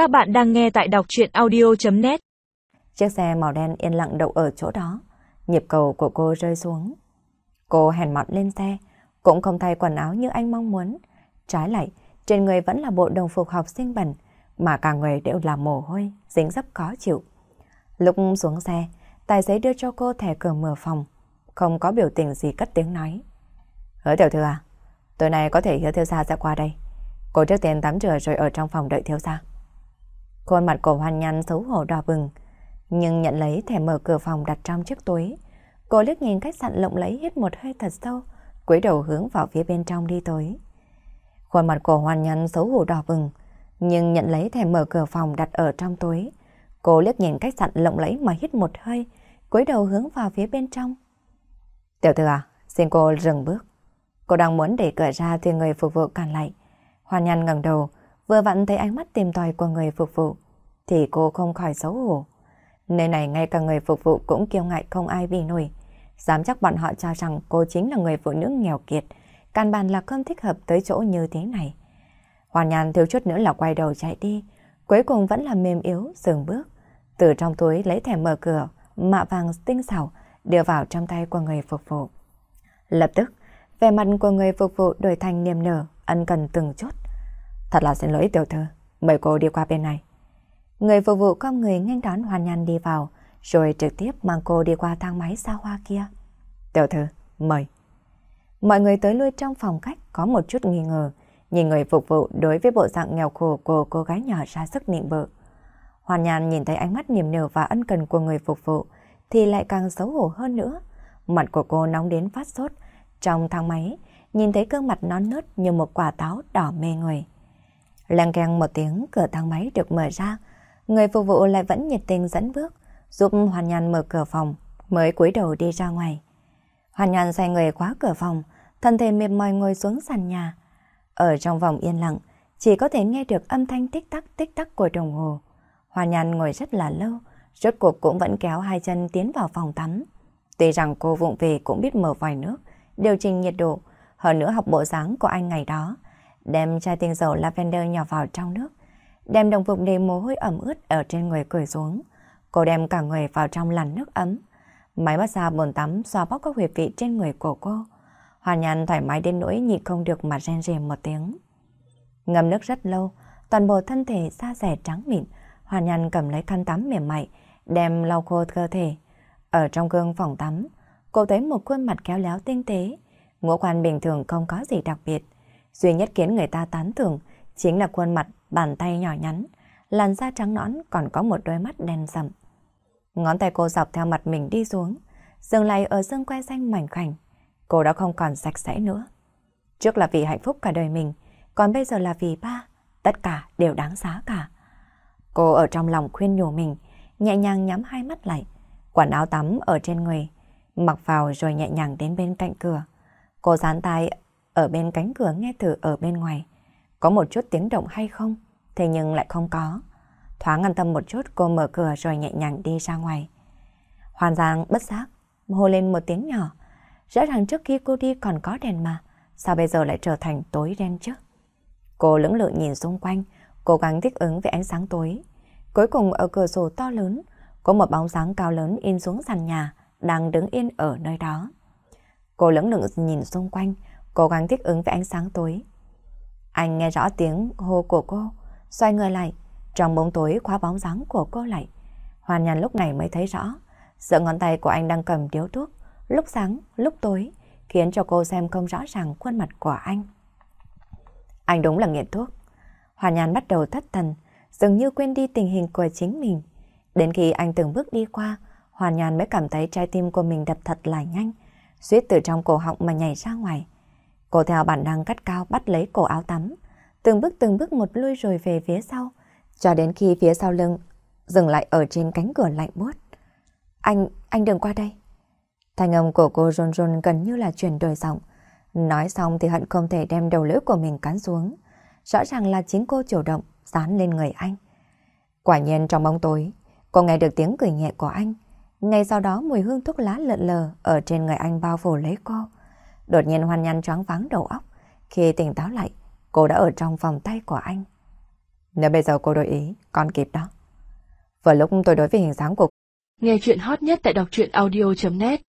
Các bạn đang nghe tại đọc chuyện audio.net Chiếc xe màu đen yên lặng đậu ở chỗ đó. Nhịp cầu của cô rơi xuống. Cô hèn mọn lên xe, cũng không thay quần áo như anh mong muốn. Trái lại, trên người vẫn là bộ đồng phục học sinh bẩn, mà cả người đều là mồ hôi, dính dấp khó chịu. Lúc xuống xe, tài xế đưa cho cô thẻ cửa mở phòng, không có biểu tình gì cất tiếng nói. Hứa tiểu thư à, tối nay có thể hứa thiếu gia sẽ qua đây. Cô trước tiên tắm rửa rồi ở trong phòng đợi thiếu gia. Khuôn mặt của Hoan Nhan xấu hổ đỏ bừng, nhưng nhận lấy thẻ mở cửa phòng đặt trong chiếc túi. Cô liếc nhìn khách sạn lộng lẫy hít một hơi thật sâu, cúi đầu hướng vào phía bên trong đi tới. Khuôn mặt của Hoan Nhan xấu hổ đỏ bừng, nhưng nhận lấy thẻ mở cửa phòng đặt ở trong túi. Cô liếc nhìn khách sạn lộng lẫy mà hít một hơi, cúi đầu hướng vào phía bên trong. Tiểu thư à, xin cô dừng bước. Cô đang muốn để cửa ra thì người phục vụ cản lại. Hoàn nhăn ngẩng đầu, vừa vặn thấy ánh mắt tìm tòi của người phục vụ, thì cô không khỏi xấu hổ. Nơi này ngay cả người phục vụ cũng kiêu ngại không ai bị nổi. Dám chắc bọn họ cho rằng cô chính là người phụ nữ nghèo kiệt, căn bản là không thích hợp tới chỗ như thế này. Hoàn nhàn thiếu chút nữa là quay đầu chạy đi, cuối cùng vẫn là mềm yếu, dừng bước. Từ trong túi lấy thẻ mở cửa, mạ vàng tinh xảo, đưa vào trong tay của người phục vụ. Lập tức, vẻ mặt của người phục vụ đổi thành niềm nở, ân cần từng chút. Thật là xin lỗi tiểu thư, mời cô đi qua bên này. Người phục vụ con người nhanh đón hoàn nhàn đi vào, rồi trực tiếp mang cô đi qua thang máy xa hoa kia. Tiểu thư, mời. Mọi người tới lui trong phòng khách có một chút nghi ngờ, nhìn người phục vụ đối với bộ dạng nghèo khổ của cô gái nhỏ ra sức nịnh bợ. Hoàn nhàn nhìn thấy ánh mắt niềm nở và ân cần của người phục vụ, thì lại càng xấu hổ hơn nữa. Mặt của cô nóng đến phát sốt. Trong thang máy, nhìn thấy gương mặt non nớt như một quả táo đỏ mê người. Leng keng một tiếng, cửa thang máy được mở ra. Người phục vụ lại vẫn nhiệt tình dẫn bước, giúp Hoàn Nhan mở cửa phòng, mới cúi đầu đi ra ngoài. Hoàn Nhan xoay người khóa cửa phòng, thân thể mệt mỏi ngồi xuống sàn nhà. Ở trong phòng yên lặng, chỉ có thể nghe được âm thanh tích tắc tích tắc của đồng hồ. Hoàn Nhan ngồi rất là lâu, rốt cuộc cũng vẫn kéo hai chân tiến vào phòng tắm. Tuy rằng cô vụng về cũng biết mở vòi nước, điều chỉnh nhiệt độ, hơn nữa học bộ dáng của anh ngày đó, đem chai tinh dầu lavender nhỏ vào trong nước, đem đồng phục đầy mồ hôi ẩm ướt ở trên người cởi xuống. Cô đem cả người vào trong làn nước ấm. Máy massage bồn tắm xoa bóp các huyệt vị trên người của cô. Hoàn nhàn thoải mái đến nỗi nhịn không được mà ren rề một tiếng. Ngâm nước rất lâu, toàn bộ thân thể da rẻ trắng mịn, Hoàn nhàn cầm lấy khăn tắm mềm mại, đem lau khô cơ thể. Ở trong gương phòng tắm, cô thấy một khuôn mặt kéo léo tinh tế, ngũ quan bình thường không có gì đặc biệt. Duy nhất khiến người ta tán thưởng chính là khuôn mặt bàn tay nhỏ nhắn, làn da trắng nõn còn có một đôi mắt đen sầm. Ngón tay cô dọc theo mặt mình đi xuống, dừng lại ở xương quai xanh mảnh khảnh. Cô đã không còn sạch sẽ nữa. Trước là vì hạnh phúc cả đời mình, còn bây giờ là vì ba, tất cả đều đáng giá cả. Cô ở trong lòng khuyên nhủ mình, nhẹ nhàng nhắm hai mắt lại, quần áo tắm ở trên người, mặc vào rồi nhẹ nhàng đến bên cạnh cửa. Cô dán tay ở bên cánh cửa nghe thử ở bên ngoài. Có một chút tiếng động hay không? Thế nhưng lại không có. Thoáng an tâm một chút cô mở cửa rồi nhẹ nhàng đi ra ngoài. Hoàn Giang bất giác, hô lên một tiếng nhỏ. Rõ ràng trước khi cô đi còn có đèn mà, sao bây giờ lại trở thành tối đen chứ? Cô lưỡng lự nhìn xung quanh, cố gắng thích ứng với ánh sáng tối. Cuối cùng ở cửa sổ to lớn, có một bóng dáng cao lớn in xuống sàn nhà, đang đứng yên ở nơi đó. Cô lưỡng lự nhìn xung quanh, cố gắng thích ứng với ánh sáng tối. Anh nghe rõ tiếng hô của cô, xoay người lại, trong bóng tối khóa bóng dáng của cô lại. Hoàn nhàn lúc này mới thấy rõ, giữa ngón tay của anh đang cầm điếu thuốc, lúc sáng, lúc tối, khiến cho cô xem không rõ ràng khuôn mặt của anh. Anh đúng là nghiện thuốc. Hoàn nhàn bắt đầu thất thần, dường như quên đi tình hình của chính mình. Đến khi anh từng bước đi qua, Hoàn nhàn mới cảm thấy trái tim của mình đập thật là nhanh, suýt từ trong cổ họng mà nhảy ra ngoài. Cô theo bản năng cắt cao bắt lấy cổ áo tắm, từng bước từng bước một lui rồi về phía sau, cho đến khi phía sau lưng dừng lại ở trên cánh cửa lạnh buốt. Anh, anh đừng qua đây. Thanh âm của cô run run gần như là chuyển đổi giọng. Nói xong thì hận không thể đem đầu lưỡi của mình cắn xuống. Rõ ràng là chính cô chủ động dán lên người anh. Quả nhiên trong bóng tối, cô nghe được tiếng cười nhẹ của anh. Ngay sau đó mùi hương thuốc lá lợn lờ ở trên người anh bao phủ lấy cô. Đột nhiên hoan nhăn choáng váng đầu óc. Khi tỉnh táo lại, cô đã ở trong vòng tay của anh. Nếu bây giờ cô đổi ý, còn kịp đó. Vừa lúc tôi đối với hình dáng của Nghe chuyện hot nhất tại đọc truyện audio.net